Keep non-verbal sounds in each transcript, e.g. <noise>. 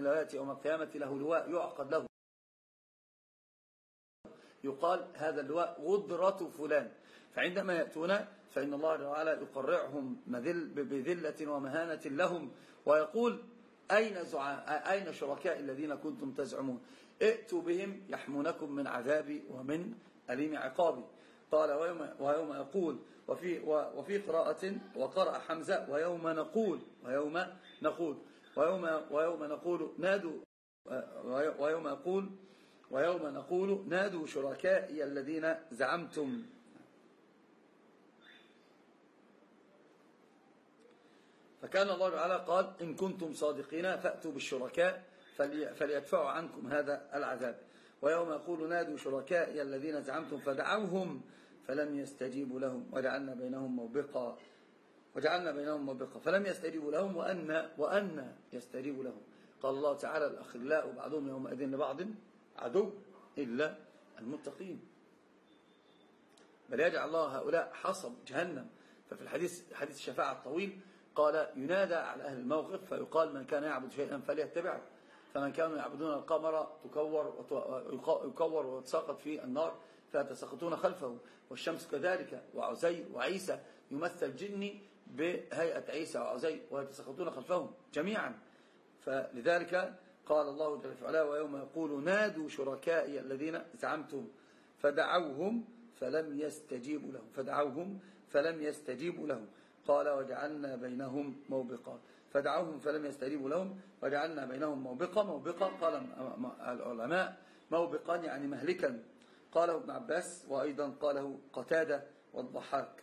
إلا يأتي يوم القيامة له لواء يعقد له. يقال هذا اللواء غدرة فلان. فعندما يأتون فإن الله تعالى يقرعهم بذلة ومهانة لهم ويقول أين. أين شركاء الذين كنتم تزعمون؟ ائتوا بهم يحمونكم من عذابي ومن أليم عقابي. قال ويوم, ويوم يقول وفي, وفي قراءة وقرأ حمزة ويوم نقول ويوم نقول. ويوم, ويوم نقول نادوا ويوم يقول ويوم نقول نادوا شركائي الذين زعمتم. فكان الله تعالى قال إن كنتم صادقين فأتوا بالشركاء فليدفعوا عنكم هذا العذاب. ويوم يقول نادوا شركائي الذين زعمتم فدعوهم فلم يستجيبوا لهم وجعلنا بينهم موبقا. وجعلنا بينهم موبقا. فلم يستجيبوا لهم وأن, وأن يستجيبوا لهم. قال الله تعالى الأخلاء بعضهم يومئذ لبعض عدو إلا المتقين. بل يجعل الله هؤلاء حصب جهنم. ففي الحديث حديث الشفاعة الطويل قال ينادى على أهل الموقف فيقال من كان يعبد شيئا فليتبعه. فمن كانوا يعبدون القمر تكور يكور وتساقط في النار فيتساقطون خلفه. والشمس كذلك وعزير وعيسى يمثل جني بهيئة عيسى وعزير ويتساقطون خلفهم جميعا. فلذلك قال الله جل وعلا ويوم يقول نادوا شركائي الذين زعمتم فدعوهم فلم يستجيبوا لهم فدعوهم فلم يستجيبوا لهم. قال وجعلنا بينهم موبقا. فدعوهم فلم يستجيبوا لهم وجعلنا بينهم موبقا موبقا قال العلماء. موبقا يعني مهلكا. قاله ابن عباس وأيضا قاله قتادة والضحاك.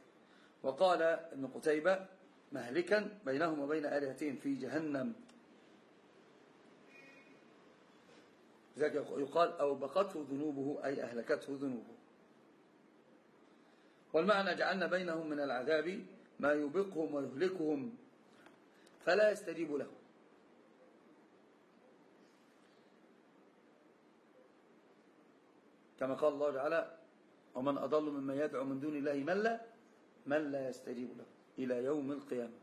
وقال ابن قتيبة مهلكا بينهم وبين آلهتهم في جهنم. ذلك يقال أو بقته ذنوبه أي أهلكته ذنوبه. والمعنى جعلنا بينهم من العذاب ما يبقهم ويهلكهم فلا يستجيب له. كما قال الله تعالى ومن أضل ممن يدعو من دون الله من لا من لا يستجيب له إلى يوم القيامة.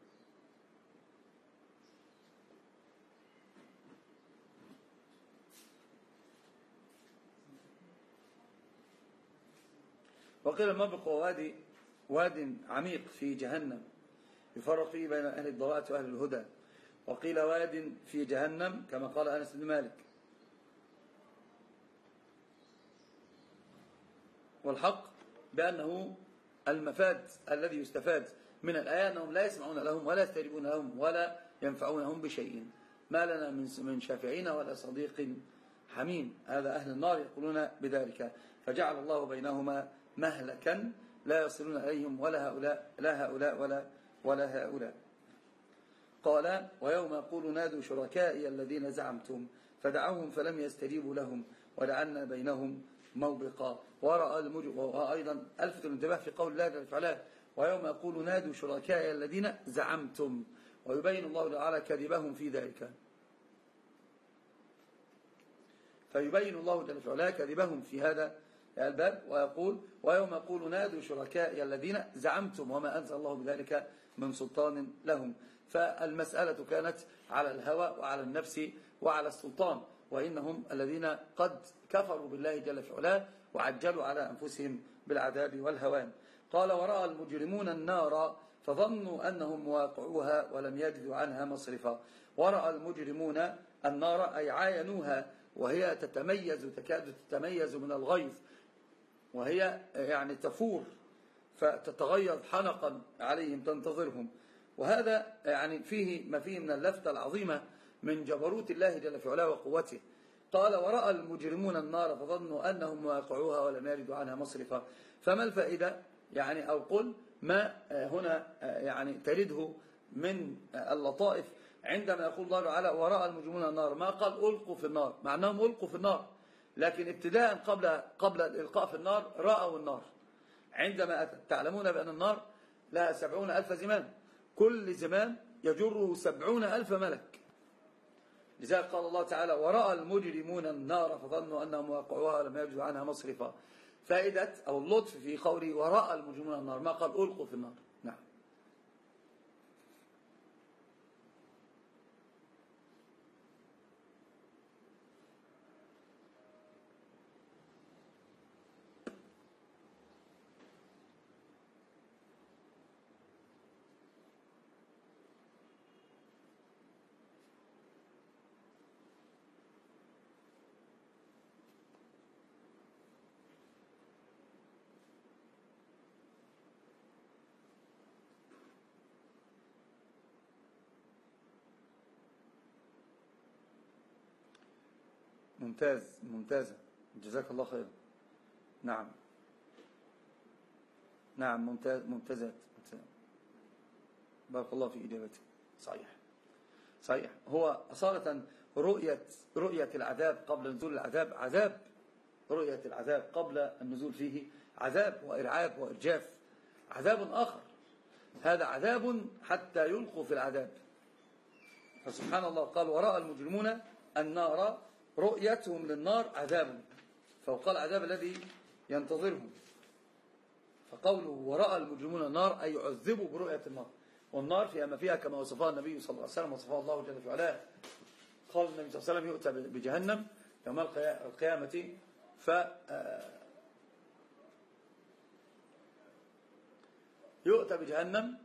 وقيل المبق هو وادي واد عميق في جهنم؟ يفرق فيه بين أهل الضلاء وأهل الهدى. وقيل واد في جهنم كما قال أنس بن مالك. والحق بأنه المفاد الذي يستفاد من الآية أنهم لا يسمعون لهم ولا يستجيبون لهم ولا ينفعونهم بشيء. ما لنا من شافعين ولا صديق حميم. هذا أهل النار يقولون بذلك. فجعل الله بينهما مهلكا لا يصلون إليهم ولا هؤلاء لا هؤلاء ولا ولا هؤلاء. قال ويوم يقول نادوا شركائي الذين زعمتم فدعوهم فلم يستجيبوا لهم ولعنا بينهم موبقا ورأى المجرم وأيضا ألفت الانتباه في قول الله جل وعلا ويوم يقول نادوا شركائي الذين زعمتم. ويبين الله تعالى كذبهم في ذلك. فيبين الله جل وعلا كذبهم في هذا الباب. ويقول ويوم يقول نادوا شركائي الذين زعمتم. وما أنزل الله بذلك من سلطان لهم. فالمسألة كانت على الهوى وعلى النفس وعلى السلطان. وإنهم الذين قد كفروا بالله جل في علاه وعجلوا على أنفسهم بالعذاب والهوان. قال ورأى المجرمون النار فظنوا أنهم واقعوها ولم يجدوا عنها مصرفا. ورأى المجرمون النار أي عاينوها وهي تتميز تكاد تتميز من الغيظ. وهي يعني تفور فتتغير حنقا عليهم تنتظرهم. وهذا يعني فيه ما فيه من اللفتة العظيمة من جبروت الله جل في علاه وقوته. قال ورأى المجرمون النار فظنوا أنهم واقعوها ولم يردوا عنها مصرفا. فما الفائدة؟ يعني أو قل ما هنا يعني ترده من اللطائف عندما يقول الله تعالى ورأى المجرمون النار. ما قال ألقوا في النار. مع أنهم ألقوا في النار. لكن ابتداء قبل قبل الإلقاء في النار رأوا النار. عندما تعلمون بأن النار لها سبعون ألف زمام كل زمام يجره سبعون ألف ملك. لذلك قال الله تعالى ورأى المجرمون النار فظنوا أنهم واقعوها ولم يجدوا عنها مصرفا. فائدة أو اللطف في قوله ورأى المجرمون النار. ما قال؟ ألقوا في النار نعم ممتاز ممتازة جزاك الله خير. نعم. نعم ممتاز ممتازات بارك الله في إجابتك صحيح. صحيح. هو أصالة رؤية رؤية العذاب قبل نزول العذاب عذاب رؤية العذاب قبل النزول فيه عذاب وإرعاب وإرجاف. عذاب آخر. هذا عذاب حتى يلقوا في العذاب. فسبحان الله قال وراء المجرمون النار رؤيتهم للنار عذاب. فوقال العذاب الذي ينتظرهم. فقوله وراء المجرمون النار أي يعذبوا برؤية النار. والنار فيها ما فيها كما وصفها النبي صلى الله عليه وسلم وصفها الله جل في علاه. قال النبي صلى الله عليه وسلم يؤتى بجهنم يوم القيامة. ف آه، يؤتى بجهنم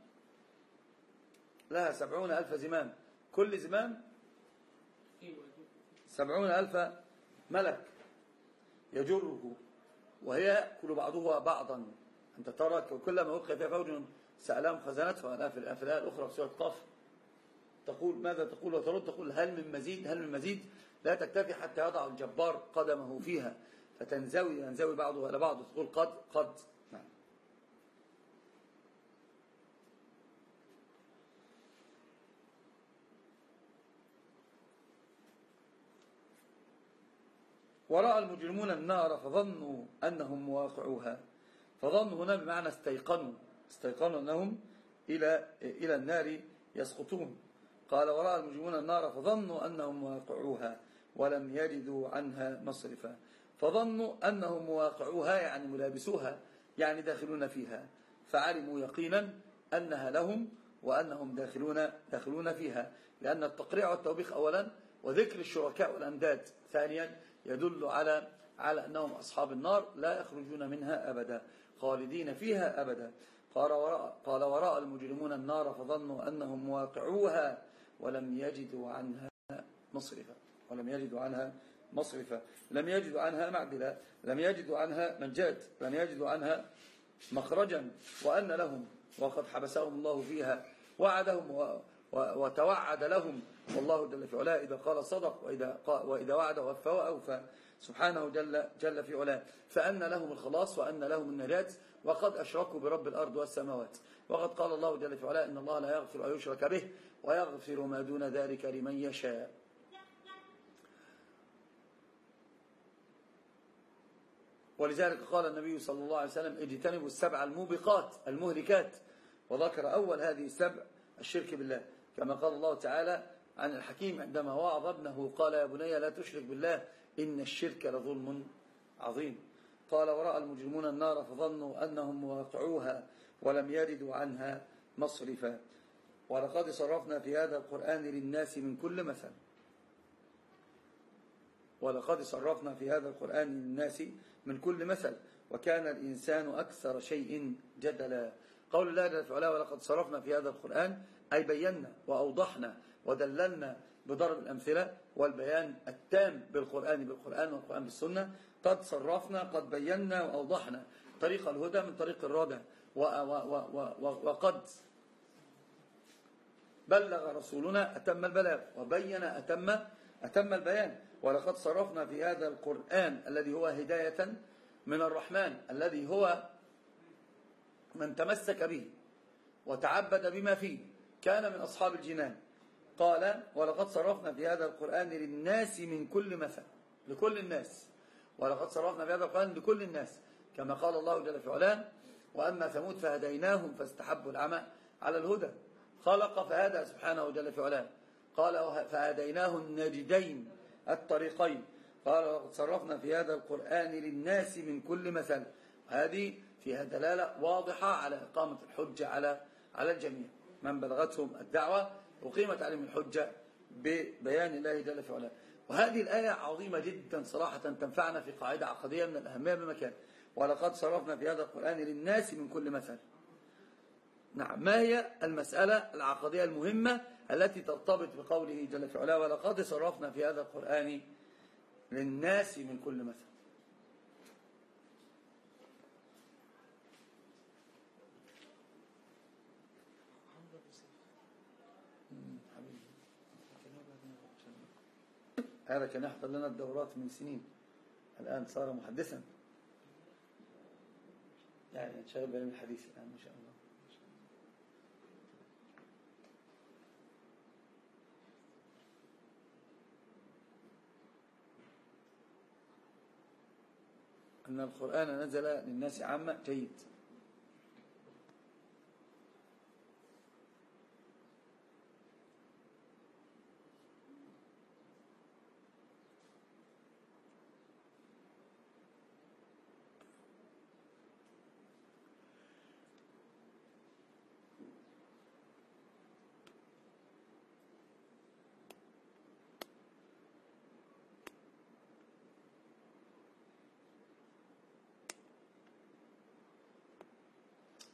لها سبعون ألف زمام كل زمام سبعون ألف ملك يجره وهي كل بعضها بعضا. أنت ترى كلما وقع فيها فوج سألهم خزنتها في الآية الأخرى في سورة قاف تقول ماذا تقول وترد؟ تقول هل من مزيد؟ هل من مزيد؟ لا تكتفي حتى يضع الجبار قدمه فيها. فتنزوي ينزوي بعضها إلى بعض تقول قد قد نعم ورأى المجرمون النار فظنوا أنهم مواقعوها فظنوا هنا بمعنى استيقنوا. استيقنوا أنهم إلى, إلى النار يسقطون. قال ورأى المجرمون النار فظنوا أنهم مواقعوها ولم يجدوا عنها مصرفا. فظنوا أنهم مواقعوها يعني ملابسوها يعني داخلون فيها. فعلموا يقينا أنها لهم وأنهم داخلون, داخلون فيها. لأن التقريع والتوبيخ أولا وذكر الشركاء والأنداد ثانيا يدل على على أنهم أصحاب النار لا يخرجون منها أبدا خالدين فيها أبدا. قال وراء, قال وراء المجرمون النار فظنوا أنهم مواقعوها ولم يجدوا عنها مصرفا ولم يجدوا عنها مصرفا. لم يجدوا عنها معدلا لم يجدوا عنها منجات لم يجدوا عنها مخرجا. وأن لهم وقد حبسهم الله فيها وعدهم وتوعد لهم. والله جل في علاه إذا قال صدق وإذا, وإذا وعد وفى وأوفى سبحانه جل, جل في علاه. فأن لهم الخلاص وأن لهم النجاة وقد أشركوا برب الأرض والسماوات. وقد قال الله جل في علاه إن الله لا يغفر أن يشرك به ويغفر ما دون ذلك لمن يشاء. ولذلك قال النبي صلى الله عليه وسلم اجتنبوا السبع الموبقات المهلكات. وذكر أول هذه السبع الشرك بالله. كما قال الله تعالى عن الحكيم عندما وعظ ابنه قال يا بني لا تشرك بالله إن الشرك لظلم عظيم. قال ورأى المجرمون النار فظنوا أنهم مواقعوها ولم يردوا عنها مصرفا. ولقد صرفنا في هذا القرآن للناس من كل مثل. ولقد صرفنا في هذا القرآن للناس من كل مثل. وكان الإنسان أكثر شيء جدلا. قول الله جل وعلا ولقد صرفنا في هذا القرآن أي بينا وأوضحنا ودللنا بضرب الأمثلة والبيان التام بالقرآن بالقرآن والقرآن بالسنة قد صرفنا قد بينا وأوضحنا طريق الهدى من طريق الردى وقد بلغ رسولنا أتم البلاغ وبين أتم أتم البيان ولقد صرفنا في هذا القرآن الذي هو هداية من الرحمن الذي هو من تمسك به وتعبد بما فيه كان من أصحاب الجنان. قال ولقد صرفنا في هذا القرآن للناس من كل مثل لكل الناس. ولقد صرفنا في هذا القرآن لكل الناس كما قال الله جل في علاه وأما ثمود فهديناهم فاستحبوا العمى على الهدى خلق فهدى سبحانه جل في علاه. قال فهديناه النجدين الطريقين قال وقد صرفنا في هذا القرآن للناس من كل مثل هذه فيها دلالة واضحة على إقامة الحجة على على الجميع. من بلغتهم الدعوة أقيمت عليهم الحجة ببيان الله جل في علاه. وهذه الآية عظيمة جدا صراحة تنفعنا في قاعدة عقدية من الأهمية بمكان ولقد صرفنا في هذا القرآن للناس من كل مثل. نعم ما هي المسألة العقدية المهمة التي ترتبط بقوله جل في علاه؟ ولقد صرفنا في هذا القرآن للناس من كل مثل. هذا كان يحضر لنا الدورات من سنين. الآن صار محدثا. يعني شغل بعلم الحديث الآن ما شاء الله. أن القرآن نزل للناس عامة جيد.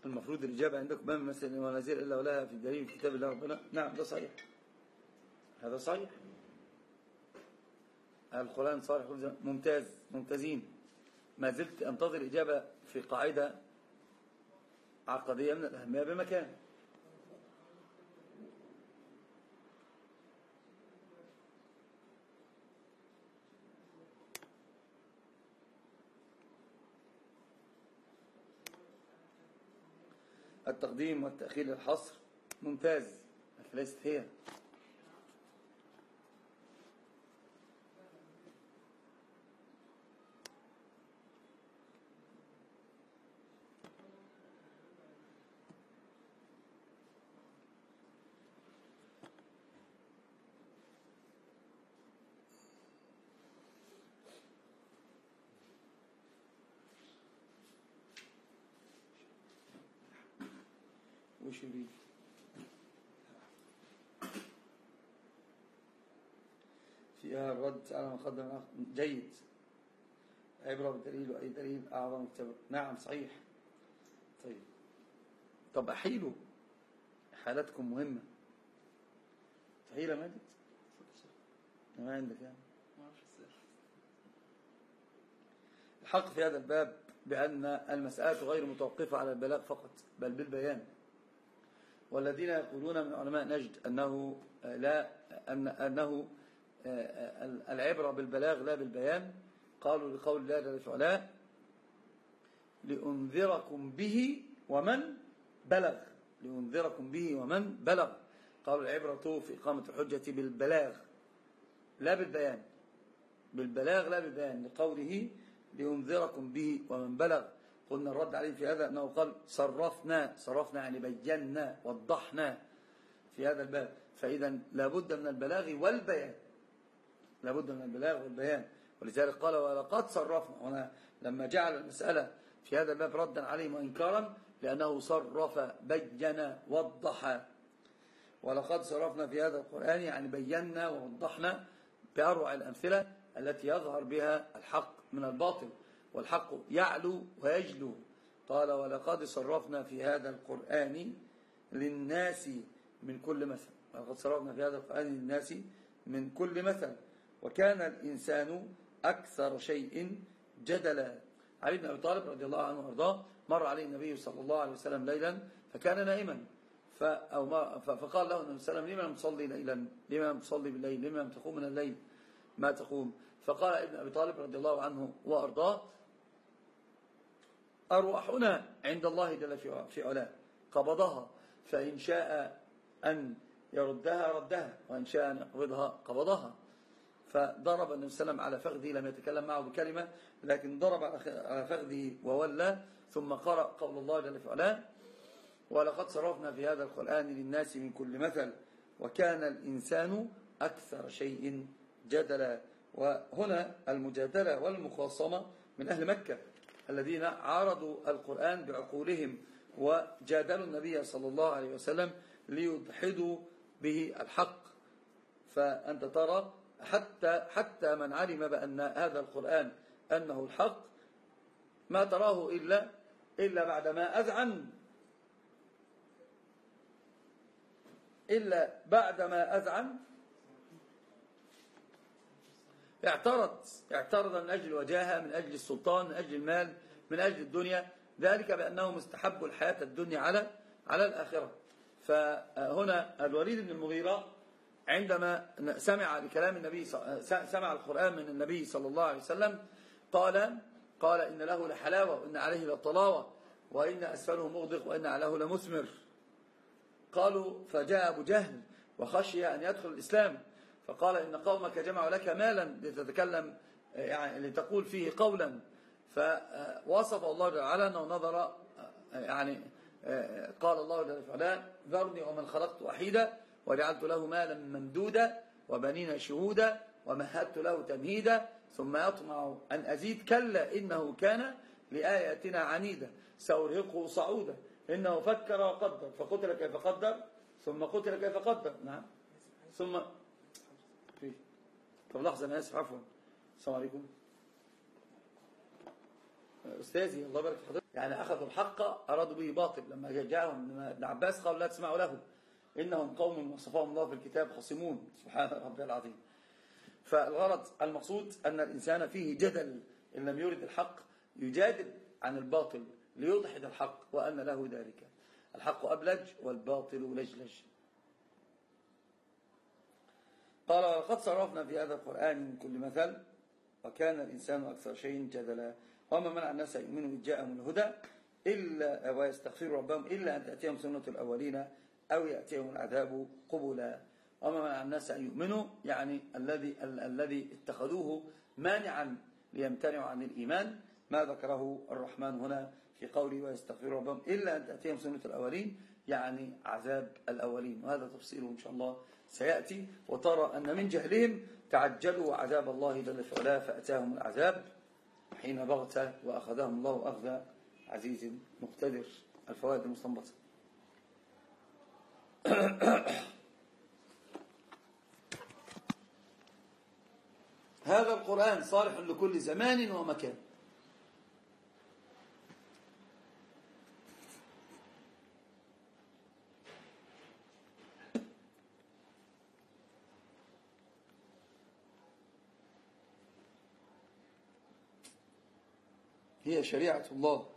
المفروض الإجابة عندكم ما من ولا زير إلا ولها في دليل كتاب الله ربنا نعم ده صحيح. هذا صحيح؟ القرآن صالح ممتاز ممتازين. ما زلت أنتظر إجابة في قاعدة عقدية من الأهمية بمكان. التقديم والتأخير للحصر. ممتاز. ليست يريد فيها الرد على ما قدم جيد. عبرة بالدليل وأي دليل أعظم كتاب نعم صحيح. طيب. طب أحيلوا. حالتكم مهمة. تحيلة ماجد؟ ما عندك يعني. الحق في هذا الباب بأن المسألة غير متوقفة على البلاغ فقط بل بالبيان. والذين يقولون من علماء نجد أنه لا أن أنه العبرة بالبلاغ لا بالبيان قالوا لقول الله جل وعلا لأنذركم به ومن بلغ. لأنذركم به ومن بلغ. قالوا العبرة في إقامة الحجة بالبلاغ لا بالبيان. بالبلاغ لا بالبيان. لقوله لأنذركم به ومن بلغ. قلنا الرد عليه في هذا أنه قال صرفنا صرفنا يعني بينا وضحنا في هذا الباب. فإذا لابد من البلاغ والبيان. لابد من البلاغ والبيان. ولذلك قال ولقد صرفنا. هنا لما جعل المسألة في هذا الباب ردا عليهم وإنكارا لأنه صرف بين وضح. ولقد صرفنا في هذا القرآن يعني بينا ووضحنا بأروع الأمثلة التي يظهر بها الحق من الباطل. والحق يعلو ويجلو. قال ولقد صرفنا في هذا القرآن للناس من كل مثل. ولقد صرفنا في هذا القرآن للناس من كل مثل. وكان الإنسان أكثر شيء جدلا. علي بن أبي طالب رضي الله عنه وأرضاه مر عليه النبي صلى الله عليه وسلم ليلا فكان نائما. فقال له النبي صلى الله عليه وسلم لما تصلي ليلا؟ لما تصلي بالليل؟ لما تقوم من الليل؟ ما تقوم. فقال ابن أبي طالب رضي الله عنه وأرضاه أرواحنا عند الله جل في علاه. قبضها فإن شاء أن يردها ردها وإن شاء أن يقبضها قبضها. فضرب النبي صلى الله عليه وسلم على فخذه لم يتكلم معه بكلمة لكن ضرب على فخذه وولى ثم قرأ قول الله جل في علاه ولقد صرفنا في هذا القرآن للناس من كل مثل وكان الإنسان أكثر شيء جدلا. وهنا المجادلة والمخاصمة من أهل مكة. الذين عارضوا القرآن بعقولهم وجادلوا النبي صلى الله عليه وسلم ليدحدوا به الحق. فأنت ترى حتى, حتى من علم بأن هذا القرآن أنه الحق ما تراه إلا, إلا بعدما أذعن. إلا بعدما أذعن اعترض اعترض من أجل الوجاهة من أجل السلطان من أجل المال من أجل الدنيا. ذلك بأنهم استحبوا الحياة الدنيا على على الآخرة. فهنا الوليد بن المغيرة عندما سمع لكلام النبي سمع القرآن من النبي صلى الله عليه وسلم قال قال إن له لحلاوة وإن عليه لطلاوة وإن أسفله مغدق وإن عليه لمثمر. قالوا فجاء أبو جهل وخشي أن يدخل الإسلام. فقال إن قومك جمعوا لك مالا لتتكلم يعني لتقول فيه قولا. فوصف الله جل وعلا أنه نظر يعني قال الله جل وعلا ذرني ومن خلقت وحيدا وجعلت له مالا ممدودا وبنين شهودا ومهدت له تمهيدا ثم يطمع أن أزيد كلا إنه كان لآياتنا عنيدا سأرهقه صعودا إنه فكر وقدر فقتل كيف قدر ثم قتل كيف قدر. نعم. ثم طب لحظة أنا آسف عفوا. السلام عليكم. أستاذي الله يبارك في حضرتك. يعني أخذوا الحق أرادوا به باطل. لما جاءهم ابن عباس قالوا لا تسمعوا له. إنهم قوم وصفهم الله في الكتاب خصمون. سبحان ربي العظيم. فالغرض المقصود أن الإنسان فيه جدل. إن لم يرد الحق يجادل عن الباطل ليضحد الحق وأن له ذلك. الحق أبلج والباطل لجلج. قال ولقد صرفنا في هذا القرآن من كل مثل وكان الإنسان أكثر شيء جدلا وما منع الناس يؤمنوا إذ جاءهم الهدى إلا ويستغفروا ربهم إلا أن تأتيهم سنة الأولين أو يأتيهم العذاب قبلا. وما منع الناس أن يؤمنوا يعني الذي الذي اتخذوه مانعا ليمتنعوا عن الإيمان. ما ذكره الرحمن هنا في قوله ويستغفروا ربهم إلا أن تأتيهم سنة الأولين يعني عذاب الأولين. وهذا تفصيله إن شاء الله سيأتي وترى أن من جهلهم تعجلوا عذاب الله جل في فأتاهم العذاب حين بغت وأخذهم الله أخذ عزيز مقتدر. الفوائد المستنبطة. <coughs> هذا القرآن صالح لكل زمان ومكان. هي شريعة الله.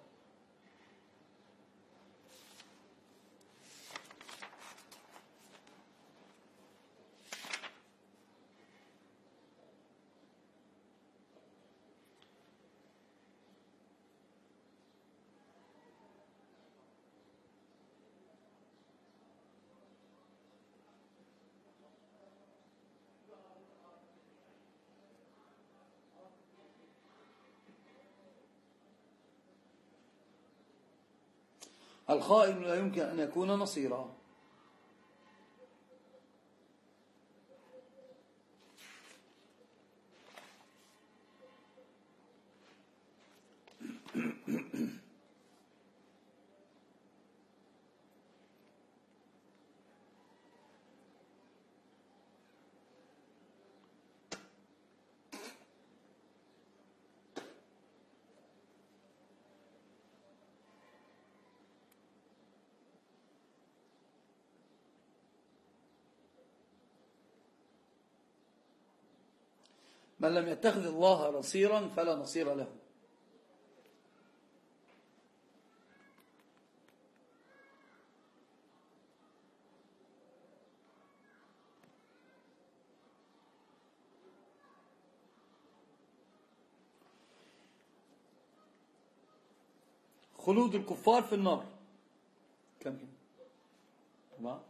الخائن لا يمكن أن يكون نصيرا. من لم يتخذ الله نصيرا فلا نصير له. خلود الكفار في النار. كم كم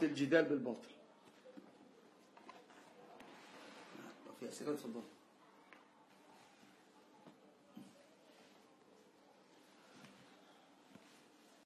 حرمة الجدال بالباطل. في أسئلة تفضل